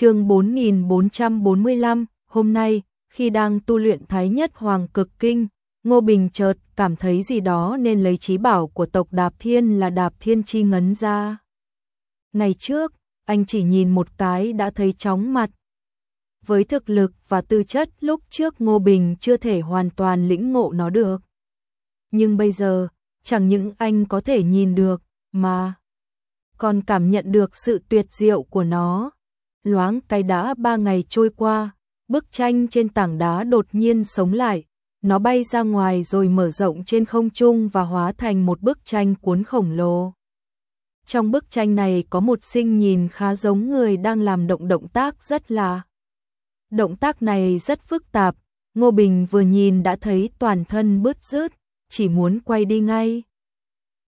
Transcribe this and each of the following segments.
chương 4445, hôm nay, khi đang tu luyện Thái Nhất Hoàng Cực Kinh, Ngô Bình chợt cảm thấy gì đó nên lấy trí bảo của tộc Đạp Thiên là Đạp Thiên Chi ngấn ra. Ngày trước, anh chỉ nhìn một cái đã thấy chóng mặt. Với thực lực và tư chất lúc trước Ngô Bình chưa thể hoàn toàn lĩnh ngộ nó được. Nhưng bây giờ, chẳng những anh có thể nhìn được, mà còn cảm nhận được sự tuyệt diệu của nó. Loáng cái đã ba ngày trôi qua, bức tranh trên tảng đá đột nhiên sống lại, nó bay ra ngoài rồi mở rộng trên không trung và hóa thành một bức tranh cuốn khổng lồ. Trong bức tranh này có một sinh nhìn khá giống người đang làm động động tác rất là. Động tác này rất phức tạp, Ngô Bình vừa nhìn đã thấy toàn thân bứt rứt, chỉ muốn quay đi ngay.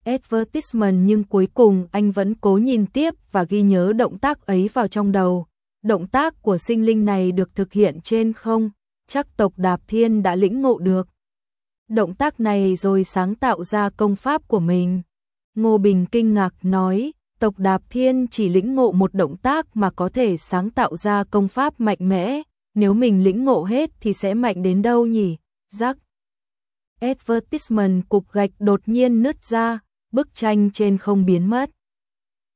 Advertisement nhưng cuối cùng anh vẫn cố nhìn tiếp và ghi nhớ động tác ấy vào trong đầu. Động tác của sinh linh này được thực hiện trên không, chắc tộc Đạp Thiên đã lĩnh ngộ được. Động tác này rồi sáng tạo ra công pháp của mình. Ngô Bình kinh ngạc nói, tộc Đạp Thiên chỉ lĩnh ngộ một động tác mà có thể sáng tạo ra công pháp mạnh mẽ, nếu mình lĩnh ngộ hết thì sẽ mạnh đến đâu nhỉ? Giác. Advertisement cục gạch đột nhiên nứt ra, bức tranh trên không biến mất.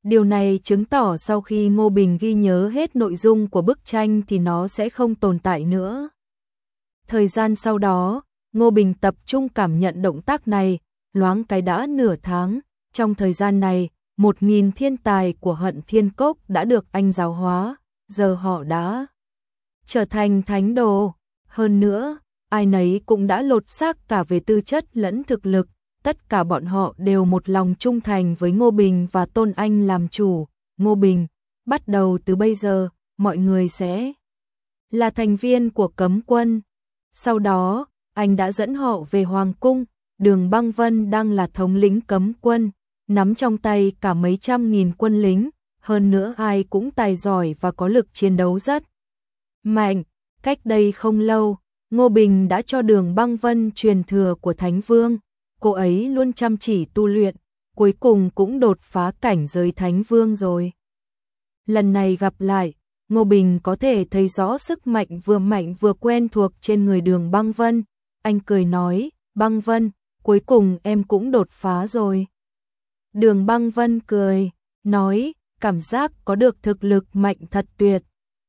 Điều này chứng tỏ sau khi Ngô Bình ghi nhớ hết nội dung của bức tranh thì nó sẽ không tồn tại nữa. Thời gian sau đó, Ngô Bình tập trung cảm nhận động tác này, loáng cái đã nửa tháng. Trong thời gian này, một nghìn thiên tài của hận thiên cốc đã được anh giáo hóa, giờ họ đã trở thành thánh đồ. Hơn nữa, ai nấy cũng đã lột xác cả về tư chất lẫn thực lực, tất cả bọn họ đều một lòng trung thành với Ngô Bình và tôn anh làm chủ. Ngô Bình, bắt đầu từ bây giờ, mọi người sẽ là thành viên của cấm quân. Sau đó, anh đã dẫn họ về Hoàng Cung, đường băng vân đang là thống lĩnh cấm quân, nắm trong tay cả mấy trăm nghìn quân lính, hơn nữa ai cũng tài giỏi và có lực chiến đấu rất mạnh. Cách đây không lâu, Ngô Bình đã cho đường băng vân truyền thừa của Thánh Vương, cô ấy luôn chăm chỉ tu luyện, cuối cùng cũng đột phá cảnh giới Thánh Vương rồi. Lần này gặp lại, Ngô Bình có thể thấy rõ sức mạnh vừa mạnh vừa quen thuộc trên người đường băng vân. Anh cười nói, băng vân, cuối cùng em cũng đột phá rồi. Đường băng vân cười, nói, cảm giác có được thực lực mạnh thật tuyệt.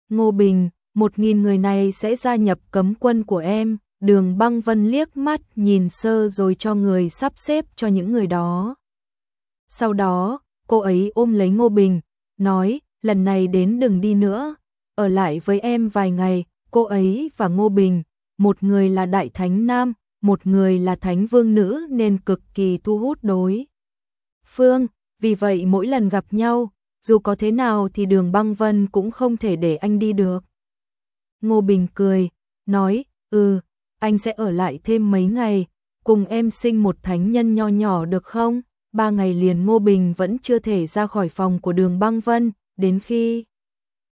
Ngô Bình, một nghìn người này sẽ gia nhập cấm quân của em. Đường băng vân liếc mắt nhìn sơ rồi cho người sắp xếp cho những người đó. Sau đó, cô ấy ôm lấy Ngô Bình, nói, lần này đến đừng đi nữa, ở lại với em vài ngày, cô ấy và Ngô Bình, một người là đại thánh nam, một người là thánh vương nữ nên cực kỳ thu hút đối. Phương, vì vậy mỗi lần gặp nhau, dù có thế nào thì đường băng vân cũng không thể để anh đi được. Ngô Bình cười, nói, ừ, anh sẽ ở lại thêm mấy ngày, cùng em sinh một thánh nhân nho nhỏ được không? Ba ngày liền Ngô Bình vẫn chưa thể ra khỏi phòng của đường băng vân, đến khi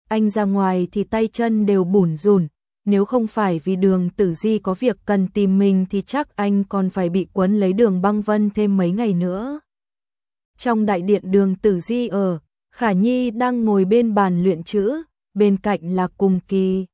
anh ra ngoài thì tay chân đều bủn rủn, nếu không phải vì đường tử di có việc cần tìm mình thì chắc anh còn phải bị quấn lấy đường băng vân thêm mấy ngày nữa. Trong đại điện đường tử di ở, Khả Nhi đang ngồi bên bàn luyện chữ, bên cạnh là cùng kỳ.